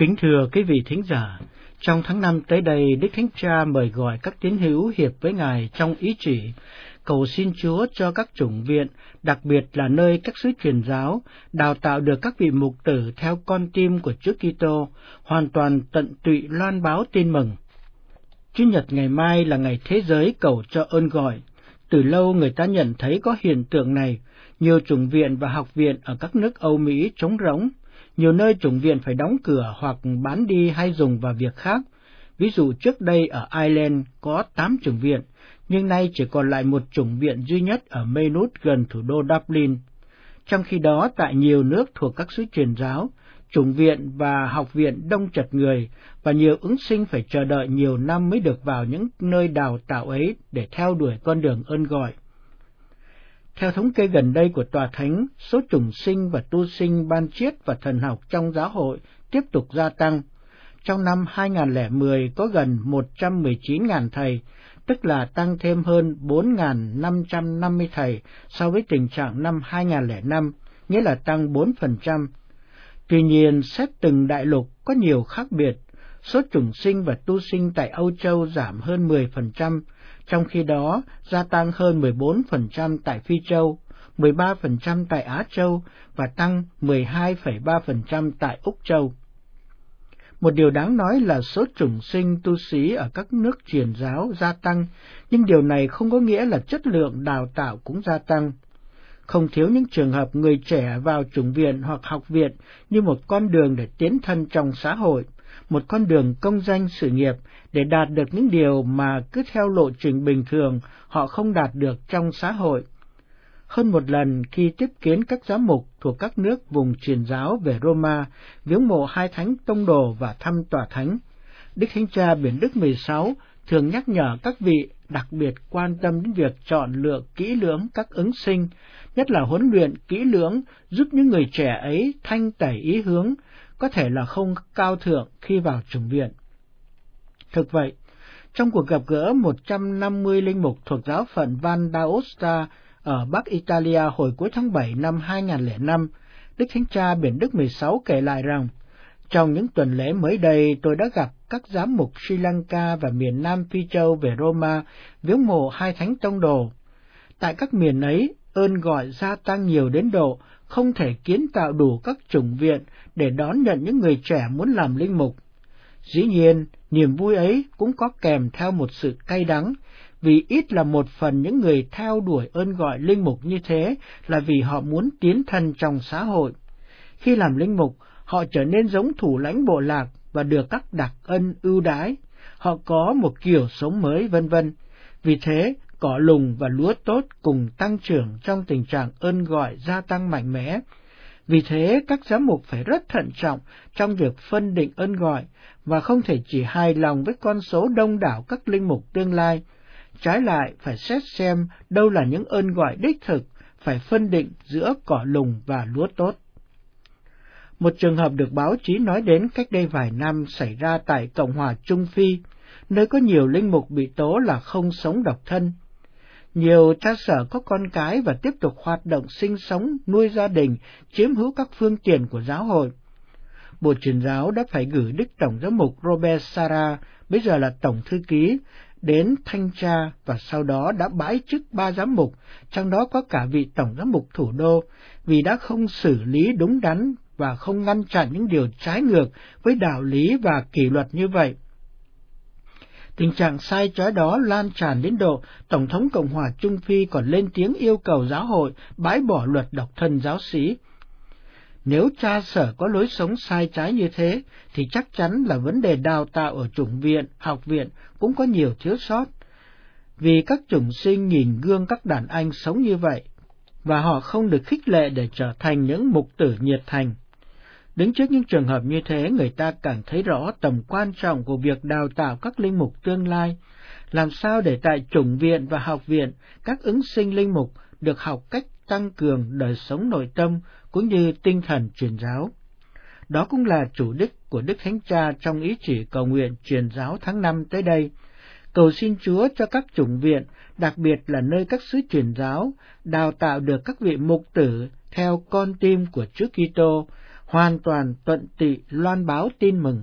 Kính thưa quý vị thính giả, trong tháng năm tới đây, Đức Thánh Cha mời gọi các tín hữu hiệp với Ngài trong ý chỉ, cầu xin Chúa cho các chủng viện, đặc biệt là nơi các sứ truyền giáo, đào tạo được các vị mục tử theo con tim của Chúa Kitô, hoàn toàn tận tụy loan báo tin mừng. Chủ nhật ngày mai là ngày thế giới cầu cho ơn gọi. Từ lâu người ta nhận thấy có hiện tượng này, nhiều chủng viện và học viện ở các nước Âu Mỹ trống rỗng, nhiều nơi chủng viện phải đóng cửa hoặc bán đi hay dùng vào việc khác. Ví dụ trước đây ở Ireland có 8 chủng viện, nhưng nay chỉ còn lại một chủng viện duy nhất ở Maynooth gần thủ đô Dublin. Trong khi đó, tại nhiều nước thuộc các xứ truyền giáo, chủng viện và học viện đông chật người và nhiều ứng sinh phải chờ đợi nhiều năm mới được vào những nơi đào tạo ấy để theo đuổi con đường ơn gọi. Theo thống kê gần đây của Tòa Thánh, số chủng sinh và tu sinh ban triết và thần học trong giáo hội tiếp tục gia tăng. Trong năm 2010 có gần 119.000 thầy, tức là tăng thêm hơn 4.550 thầy so với tình trạng năm 2005, nghĩa là tăng 4%. Tuy nhiên, xét từng đại lục có nhiều khác biệt, số chủng sinh và tu sinh tại Âu Châu giảm hơn 10%, trong khi đó gia tăng hơn 14% tại Phi Châu, 13% tại Á Châu và tăng 12,3% tại Úc Châu. Một điều đáng nói là số chủng sinh tu sĩ ở các nước truyền giáo gia tăng, nhưng điều này không có nghĩa là chất lượng đào tạo cũng gia tăng. Không thiếu những trường hợp người trẻ vào chủng viện hoặc học viện như một con đường để tiến thân trong xã hội, một con đường công danh sự nghiệp để đạt được những điều mà cứ theo lộ trình bình thường họ không đạt được trong xã hội. Hơn một lần khi tiếp kiến các giám mục thuộc các nước vùng truyền giáo về Roma, viếng mộ hai thánh tông đồ và thăm tòa thánh, Đức Thánh Cha Biển Đức 16 thường nhắc nhở các vị đặc biệt quan tâm đến việc chọn lựa kỹ lưỡng các ứng sinh, nhất là huấn luyện kỹ lưỡng giúp những người trẻ ấy thanh tẩy ý hướng, có thể là không cao thượng khi vào chủng viện. Thực vậy, trong cuộc gặp gỡ 150 linh mục thuộc giáo phận Van d'Aosta ở Bắc Italia hồi cuối tháng 7 năm 2005, Đức Thánh Cha Biển Đức 16 kể lại rằng, trong những tuần lễ mới đây tôi đã gặp các giám mục Sri Lanka và miền Nam Phi Châu về Roma viếng mộ hai thánh tông đồ. Tại các miền ấy, ơn gọi gia tăng nhiều đến độ không thể kiến tạo đủ các chủng viện để đón nhận những người trẻ muốn làm linh mục. Dĩ nhiên, niềm vui ấy cũng có kèm theo một sự cay đắng, vì ít là một phần những người theo đuổi ơn gọi linh mục như thế là vì họ muốn tiến thân trong xã hội. Khi làm linh mục, họ trở nên giống thủ lãnh bộ lạc và được các đặc ân ưu đái. Họ có một kiểu sống mới vân vân. Vì thế, cỏ lùng và lúa tốt cùng tăng trưởng trong tình trạng ơn gọi gia tăng mạnh mẽ. Vì thế, các giám mục phải rất thận trọng trong việc phân định ơn gọi và không thể chỉ hài lòng với con số đông đảo các linh mục tương lai. Trái lại, phải xét xem đâu là những ơn gọi đích thực, phải phân định giữa cỏ lùng và lúa tốt. Một trường hợp được báo chí nói đến cách đây vài năm xảy ra tại Cộng hòa Trung Phi, nơi có nhiều linh mục bị tố là không sống độc thân. Nhiều cha sở có con cái và tiếp tục hoạt động sinh sống, nuôi gia đình, chiếm hữu các phương tiện của giáo hội. Bộ truyền giáo đã phải gửi Đức Tổng giám mục Robert Sara, bây giờ là Tổng Thư ký, đến thanh tra và sau đó đã bãi chức ba giám mục, trong đó có cả vị Tổng giám mục thủ đô, vì đã không xử lý đúng đắn và không ngăn chặn những điều trái ngược với đạo lý và kỷ luật như vậy. Tình trạng sai trái đó lan tràn đến độ Tổng thống Cộng hòa Trung Phi còn lên tiếng yêu cầu giáo hội bãi bỏ luật độc thân giáo sĩ. Nếu cha sở có lối sống sai trái như thế, thì chắc chắn là vấn đề đào tạo ở chủng viện, học viện cũng có nhiều thiếu sót. Vì các chủng sinh nhìn gương các đàn anh sống như vậy, và họ không được khích lệ để trở thành những mục tử nhiệt thành. Đứng trước những trường hợp như thế, người ta càng thấy rõ tầm quan trọng của việc đào tạo các linh mục tương lai, làm sao để tại chủng viện và học viện, các ứng sinh linh mục được học cách tăng cường đời sống nội tâm cũng như tinh thần truyền giáo. Đó cũng là chủ đích của Đức Thánh Cha trong ý chỉ cầu nguyện truyền giáo tháng năm tới đây. Cầu xin Chúa cho các chủng viện, đặc biệt là nơi các sứ truyền giáo, đào tạo được các vị mục tử theo con tim của Chúa Kitô, hoàn toàn tuận tị loan báo tin mừng.